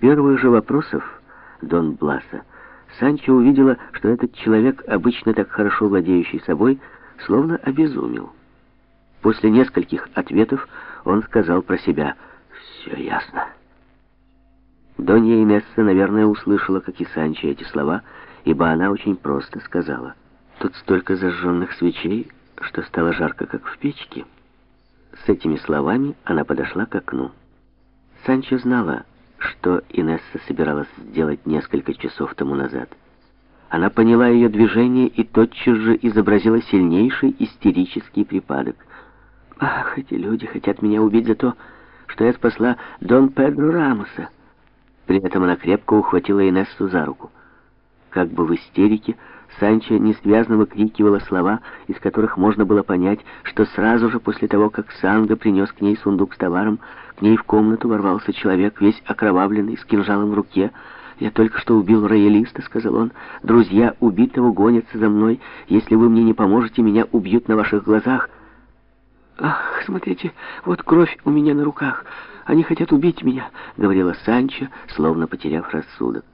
первых же вопросов Дон Бласа Санчо увидела, что этот человек, обычно так хорошо владеющий собой, словно обезумел. После нескольких ответов он сказал про себя «Все ясно». Донья Инесса, наверное, услышала, как и Санчо, эти слова, ибо она очень просто сказала «Тут столько зажженных свечей, что стало жарко, как в печке». С этими словами она подошла к окну. Санчо знала, что Инесса собиралась сделать несколько часов тому назад. Она поняла ее движение и тотчас же изобразила сильнейший истерический припадок. «Ах, эти люди хотят меня убить за то, что я спасла Дон Педро Рамоса!» При этом она крепко ухватила Инессу за руку. Как бы в истерике, Санчо несвязно выкрикивала слова, из которых можно было понять, что сразу же после того, как Санго принес к ней сундук с товаром, к ней в комнату ворвался человек, весь окровавленный, с кинжалом в руке. «Я только что убил роялиста», — сказал он. «Друзья убитого гонятся за мной. Если вы мне не поможете, меня убьют на ваших глазах». «Ах, смотрите, вот кровь у меня на руках. Они хотят убить меня», — говорила Санчо, словно потеряв рассудок.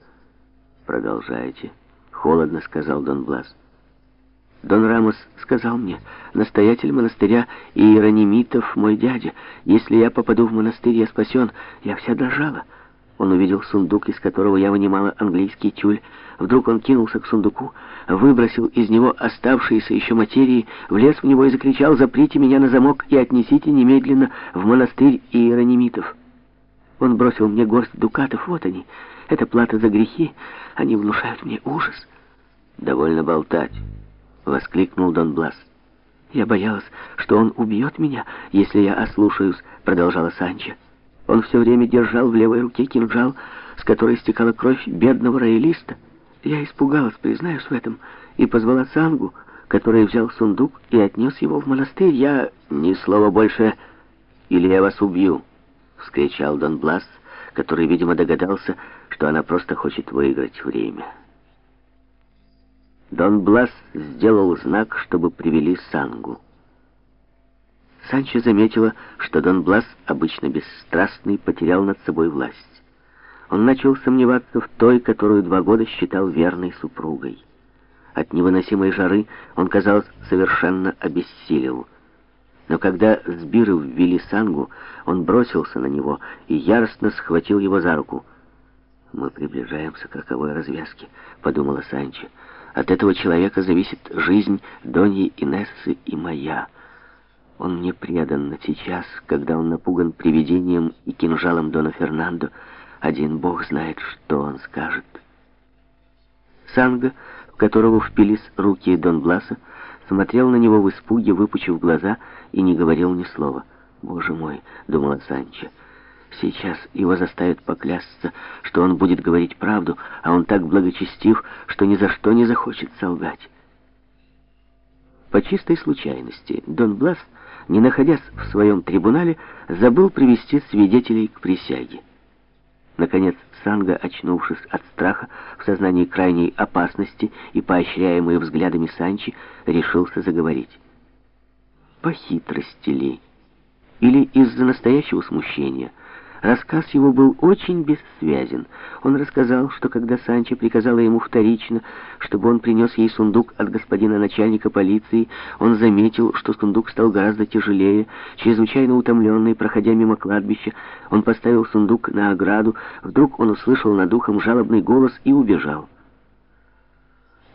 «Продолжайте», — холодно сказал Дон Блас. Дон Рамос сказал мне, настоятель монастыря Иеронимитов мой дядя. Если я попаду в монастырь, я спасен. Я вся дрожала. Он увидел сундук, из которого я вынимала английский тюль. Вдруг он кинулся к сундуку, выбросил из него оставшиеся еще материи, влез в него и закричал «Заприте меня на замок и отнесите немедленно в монастырь Иеронимитов». Он бросил мне горсть дукатов, вот они. Это плата за грехи, они внушают мне ужас. «Довольно болтать», — воскликнул Дон Блас. «Я боялась, что он убьет меня, если я ослушаюсь», — продолжала Санчо. Он все время держал в левой руке кинжал, с которой стекала кровь бедного роялиста. Я испугалась, признаюсь в этом, и позвала Сангу, который взял сундук и отнес его в монастырь. Я... «Ни слова больше, или я вас убью!» — вскричал Дон Блас, который, видимо, догадался, что она просто хочет выиграть время. Дон Блас сделал знак, чтобы привели Сангу. Санчо заметила, что Дон Блас, обычно бесстрастный, потерял над собой власть. Он начал сомневаться в той, которую два года считал верной супругой. От невыносимой жары он, казалось, совершенно обессилел. Но когда сбиры ввели Сангу, он бросился на него и яростно схватил его за руку. «Мы приближаемся к роковой развязке», — подумала Санчо. «От этого человека зависит жизнь Доньи Инессы и моя». Он мне предан, но сейчас, когда он напуган привидением и кинжалом Дона Фернандо, один бог знает, что он скажет. Санго, в которого впились руки Дон Бласа, смотрел на него в испуге, выпучив глаза, и не говорил ни слова. «Боже мой!» — думала Санчо. «Сейчас его заставят поклясться, что он будет говорить правду, а он так благочестив, что ни за что не захочет солгать». По чистой случайности Дон Блас не находясь в своем трибунале, забыл привести свидетелей к присяге. Наконец, Санга, очнувшись от страха в сознании крайней опасности и поощряемый взглядами Санчи, решился заговорить. По хитрости ли? Или из-за настоящего смущения – Рассказ его был очень бессвязен. Он рассказал, что когда Санчо приказала ему вторично, чтобы он принес ей сундук от господина начальника полиции, он заметил, что сундук стал гораздо тяжелее. Чрезвычайно утомленный, проходя мимо кладбища, он поставил сундук на ограду. Вдруг он услышал над ухом жалобный голос и убежал.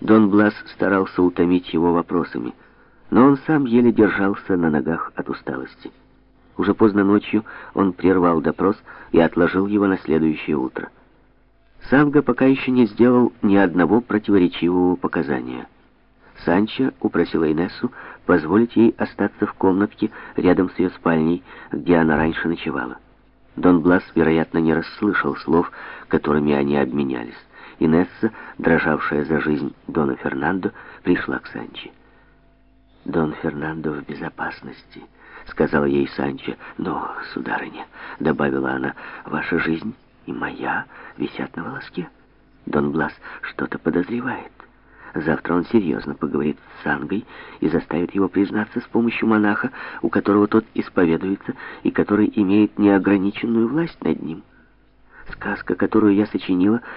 Дон Блас старался утомить его вопросами, но он сам еле держался на ногах от усталости. Уже поздно ночью он прервал допрос и отложил его на следующее утро. Санго пока еще не сделал ни одного противоречивого показания. Санчо упросила Инессу позволить ей остаться в комнатке рядом с ее спальней, где она раньше ночевала. Дон Блас, вероятно, не расслышал слов, которыми они обменялись. Инесса, дрожавшая за жизнь Дона Фернандо, пришла к Санче. «Дон Фернандо в безопасности», — сказала ей Санчо. «Но, сударыня», — добавила она, — «ваша жизнь и моя висят на волоске. Дон Блас что-то подозревает. Завтра он серьезно поговорит с Сангой и заставит его признаться с помощью монаха, у которого тот исповедуется и который имеет неограниченную власть над ним». Сказка, которую я сочинила,